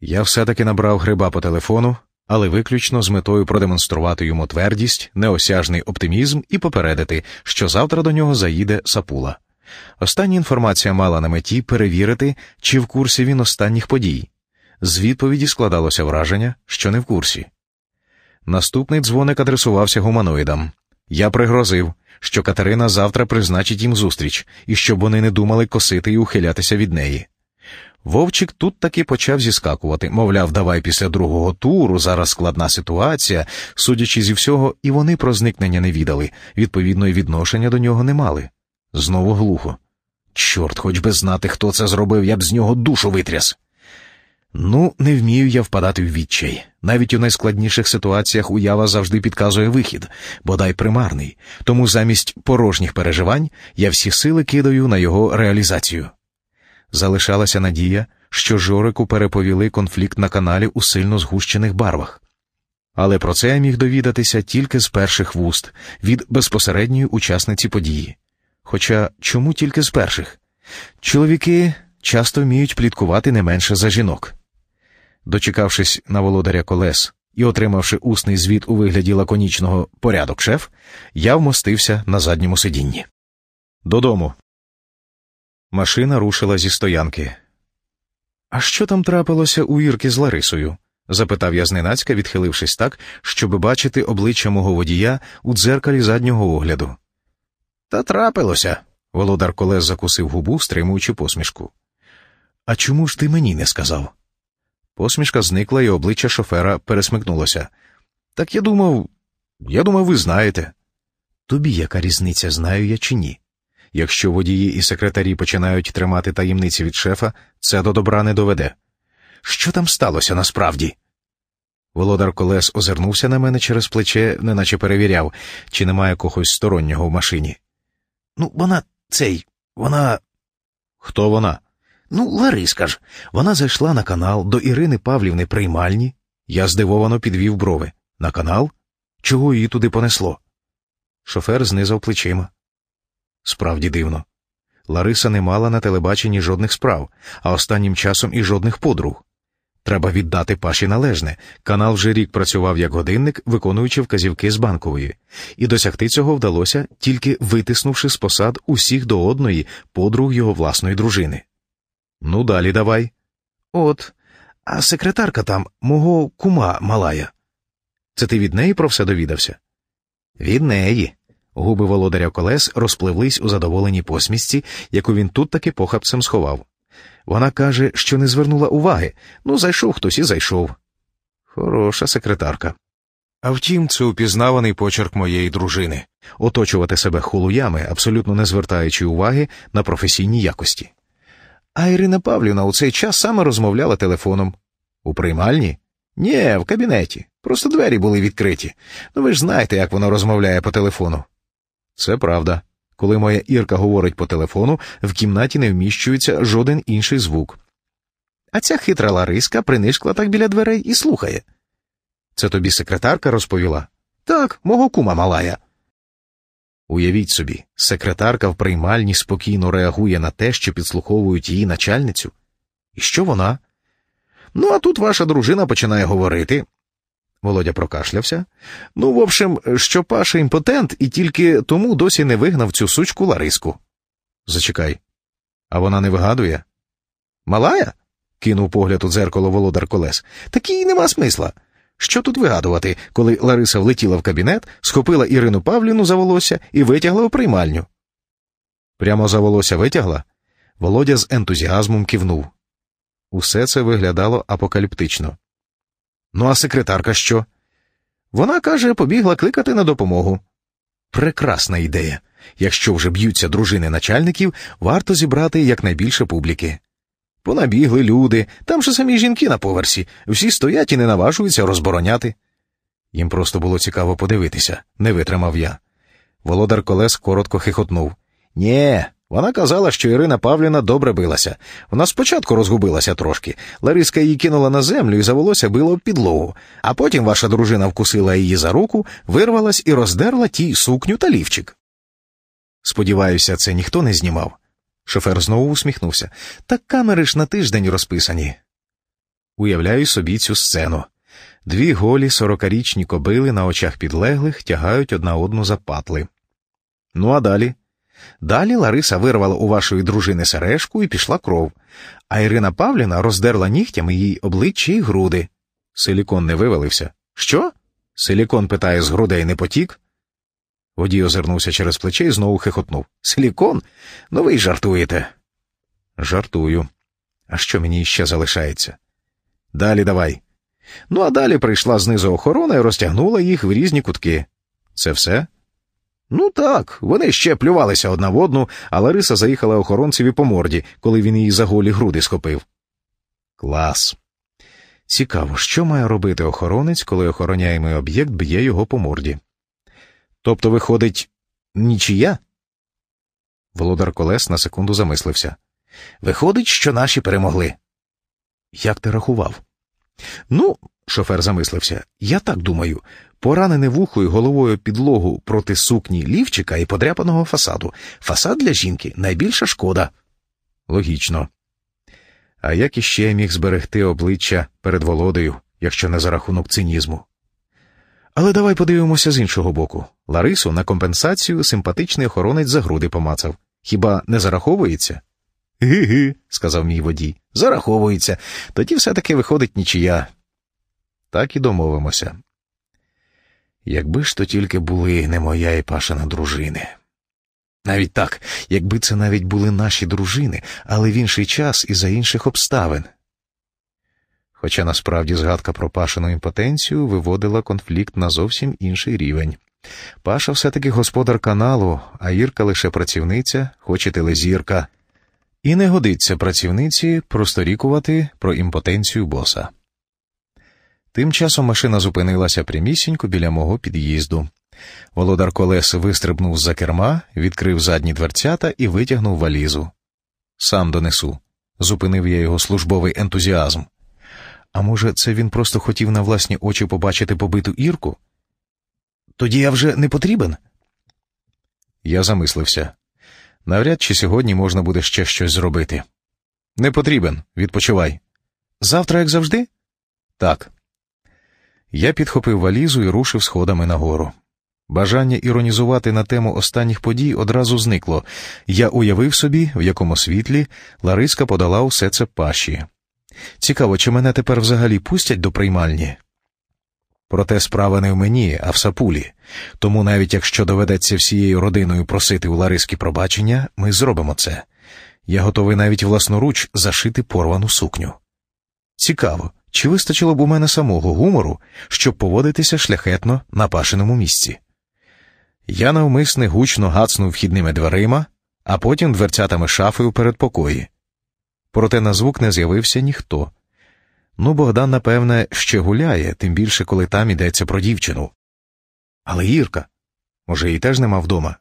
Я все-таки набрав гриба по телефону, але виключно з метою продемонструвати йому твердість, неосяжний оптимізм і попередити, що завтра до нього заїде сапула. Остання інформація мала на меті перевірити, чи в курсі він останніх подій. З відповіді складалося враження, що не в курсі. Наступний дзвоник адресувався гуманоїдам. Я пригрозив, що Катерина завтра призначить їм зустріч і щоб вони не думали косити і ухилятися від неї. Вовчик тут таки почав зіскакувати, мовляв, давай після другого туру, зараз складна ситуація, судячи зі всього, і вони про зникнення не віддали, відповідно, і відношення до нього не мали. Знову глухо. Чорт, хоч би знати, хто це зробив, я б з нього душу витряс. Ну, не вмію я впадати в відчай. Навіть у найскладніших ситуаціях уява завжди підказує вихід, бодай примарний, тому замість порожніх переживань я всі сили кидаю на його реалізацію. Залишалася надія, що Жорику переповіли конфлікт на каналі у сильно згущених барвах. Але про це я міг довідатися тільки з перших вуст від безпосередньої учасниці події. Хоча чому тільки з перших? Чоловіки часто вміють пліткувати не менше за жінок. Дочекавшись на володаря колес і отримавши усний звіт у вигляді лаконічного порядок шеф, я вмостився на задньому сидінні. Додому. Машина рушила зі стоянки. А що там трапилося у Ірки з Ларисою? запитав я зненацька, відхилившись так, щоб бачити обличчя мого водія у дзеркалі заднього огляду. Та трапилося. Володар колес закусив губу, стримуючи посмішку. А чому ж ти мені не сказав? Посмішка зникла, і обличчя шофера пересмикнулося. Так я думав, я думав, ви знаєте. Тобі яка різниця, знаю я чи ні? Якщо водії і секретарі починають тримати таємниці від шефа, це до добра не доведе. Що там сталося насправді? Володар Колес озирнувся на мене через плече, неначе перевіряв, чи немає когось стороннього в машині. Ну, вона цей, вона. Хто вона? Ну, Лариска ж. Вона зайшла на канал до Ірини Павлівни приймальні. Я здивовано підвів брови. На канал? Чого її туди понесло? Шофер знизав плечима. Справді дивно. Лариса не мала на телебаченні жодних справ, а останнім часом і жодних подруг. Треба віддати паші належне. Канал вже рік працював як годинник, виконуючи вказівки з банкової, і досягти цього вдалося, тільки витиснувши з посад усіх до одної подруг його власної дружини. Ну, далі давай. От, а секретарка там мого кума малая. Це ти від неї про все довідався? Від неї. Губи володаря колес розпливлись у задоволеній посмішці, яку він тут таки похапцем сховав. Вона каже, що не звернула уваги. Ну, зайшов хтось і зайшов. Хороша секретарка. А втім, це упізнаваний почерк моєї дружини оточувати себе хулуями, абсолютно не звертаючи уваги на професійні якості. А Ірина Павлівна у цей час саме розмовляла телефоном. У приймальні? Ні, в кабінеті. Просто двері були відкриті. Ну ви ж знаєте, як вона розмовляє по телефону. Це правда. Коли моя Ірка говорить по телефону, в кімнаті не вміщується жоден інший звук. А ця хитра Лариска принишкла так біля дверей і слухає. Це тобі секретарка розповіла? Так, мого кума малая. Уявіть собі, секретарка в приймальні спокійно реагує на те, що підслуховують її начальницю. І що вона? Ну, а тут ваша дружина починає говорити. Володя прокашлявся. Ну, в общем, що Паша імпотент і тільки тому досі не вигнав цю сучку Лариску. Зачекай. А вона не вигадує? Малая? кинув погляд у дзеркало володар колес. Такій нема смисла. Що тут вигадувати, коли Лариса влетіла в кабінет, схопила Ірину Павліну за волосся і витягла у приймальню? Прямо за волосся витягла? Володя з ентузіазмом кивнув. Усе це виглядало апокаліптично. Ну, а секретарка що? Вона каже, побігла кликати на допомогу. Прекрасна ідея. Якщо вже б'ються дружини начальників, варто зібрати якнайбільше публіки. Понабігли люди, там же самі жінки на поверсі, всі стоять і не наважуються розбороняти. Їм просто було цікаво подивитися, не витримав я. Володар Колес коротко хихотнув. Нє, вона казала, що Ірина Павлівна добре билася. Вона спочатку розгубилася трошки. Лариска її кинула на землю і за волосся било в підлогу, а потім ваша дружина вкусила її за руку, вирвалась і роздерла тій сукню та лівчик. Сподіваюся, це ніхто не знімав. Шофер знову усміхнувся. Так камери ж на тиждень розписані. Уявляю собі цю сцену. Дві голі сорокарічні кобили на очах підлеглих тягають одна одну за патли. Ну а далі? Далі Лариса вирвала у вашої дружини сережку і пішла кров, а Ірина Павліна роздерла нігтями їй обличчя і груди. Силікон не вивалився. Що? Силікон питає з грудей не потік. Водій озирнувся через плече і знову хихотнув. Силікон? Ну ви й жартуєте. Жартую. А що мені ще залишається? Далі давай. Ну, а далі прийшла знизу охорона і розтягнула їх в різні кутки. Це все? Ну так, вони ще плювалися одна в одну, а Лариса заїхала охоронцеві по морді, коли він її за голі груди схопив. Клас. Цікаво, що має робити охоронець, коли охороняємий об'єкт б'є його по морді. Тобто, виходить, нічия? Володар Колес на секунду замислився. Виходить, що наші перемогли. Як ти рахував? Ну, шофер замислився, я так думаю. Поранене вухою головою підлогу проти сукні лівчика і подряпаного фасаду. Фасад для жінки найбільша шкода. Логічно. А як іще міг зберегти обличчя перед володою, якщо не за рахунок цинізму? Але давай подивимося з іншого боку. Ларису на компенсацію симпатичний охоронець за груди помацав. Хіба не зараховується? Ги-ги, сказав мій водій. Зараховується. Тоді все-таки виходить нічия. Так і домовимося. Якби ж то тільки були не моя і Пашина дружини. Навіть так, якби це навіть були наші дружини, але в інший час і за інших обставин. Хоча насправді згадка про Пашину імпотенцію виводила конфлікт на зовсім інший рівень. Паша все таки господар каналу, а Ірка лише працівниця, хоч і телезірка. І не годиться працівниці просторікувати про імпотенцію боса. Тим часом машина зупинилася прямісінько біля мого під'їзду. Володар колес вистрибнув з за керма, відкрив задні дверцята і витягнув валізу. Сам донесу. Зупинив я його службовий ентузіазм. А може, це він просто хотів на власні очі побачити побиту Ірку? Тоді я вже не потрібен? Я замислився. Навряд чи сьогодні можна буде ще щось зробити. Не потрібен, відпочивай. Завтра, як завжди? Так. Я підхопив валізу і рушив сходами нагору. Бажання іронізувати на тему останніх подій одразу зникло. Я уявив собі, в якому світлі Лариска подала усе це паші. Цікаво, чи мене тепер взагалі пустять до приймальні? Проте справа не в мені, а в сапулі. Тому навіть якщо доведеться всією родиною просити у Лариски пробачення, ми зробимо це. Я готовий навіть власноруч зашити порвану сукню. Цікаво, чи вистачило б у мене самого гумору, щоб поводитися шляхетно на пашиному місці? Я навмисне гучно гацнув вхідними дверима, а потім дверцятами шафи у передпокої. Проте на звук не з'явився ніхто. Ну, Богдан, напевне, ще гуляє, тим більше, коли там йдеться про дівчину. Але Ірка, може, її теж нема вдома?